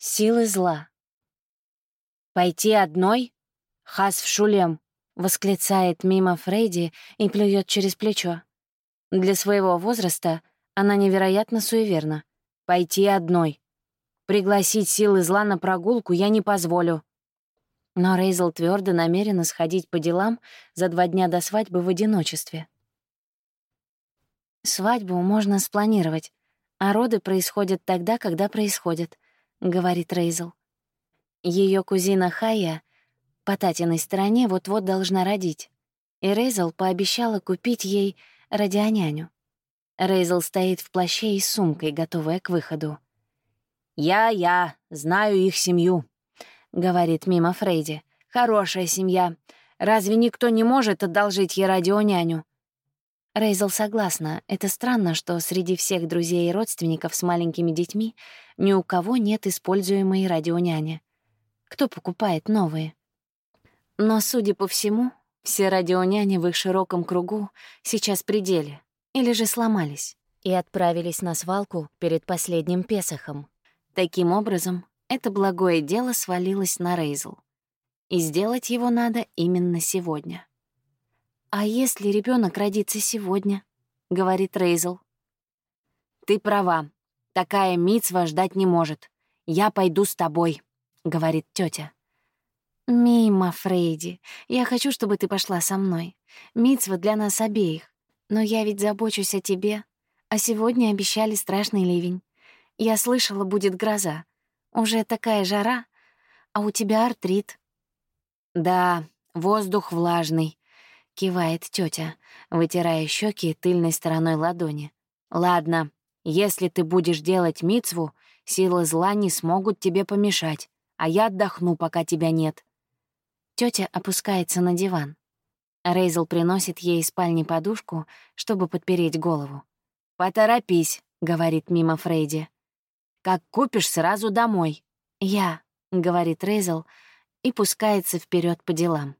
Силы зла. «Пойти одной? Хас в шулем!» — восклицает мимо Фрейди и плюет через плечо. Для своего возраста она невероятно суеверна. «Пойти одной. Пригласить силы зла на прогулку я не позволю». Но Рейзел твердо намерена сходить по делам за два дня до свадьбы в одиночестве. Свадьбу можно спланировать, а роды происходят тогда, когда происходят —— говорит Рейзел. Ее кузина Хая по Татиной стороне вот-вот должна родить, и Рейзел пообещала купить ей радионяню. Рейзел стоит в плаще и с сумкой, готовая к выходу. «Я-я, знаю их семью», — говорит мимо Фрейди. «Хорошая семья. Разве никто не может одолжить ей радионяню? Рейзел согласна. Это странно, что среди всех друзей и родственников с маленькими детьми ни у кого нет используемой радионяни. Кто покупает новые? Но, судя по всему, все радионяни в их широком кругу сейчас при деле или же сломались и отправились на свалку перед последним Песохом. Таким образом, это благое дело свалилось на Рейзел. И сделать его надо именно сегодня. «А если ребенок родится сегодня?» — говорит Рейзел. «Ты права. Такая мицва ждать не может. Я пойду с тобой», — говорит тетя. «Мимо, Фрейди. Я хочу, чтобы ты пошла со мной. Мицва для нас обеих. Но я ведь забочусь о тебе. А сегодня обещали страшный ливень. Я слышала, будет гроза. Уже такая жара, а у тебя артрит». «Да, воздух влажный», кивает тетя, вытирая щеки тыльной стороной ладони. Ладно, если ты будешь делать мицву, силы зла не смогут тебе помешать, а я отдохну, пока тебя нет. Тетя опускается на диван. Рейзел приносит ей из спальни подушку, чтобы подпереть голову. «Поторопись», — говорит мимо Фрейди. «Как купишь, сразу домой». «Я», — говорит Рейзел, и пускается вперед по делам.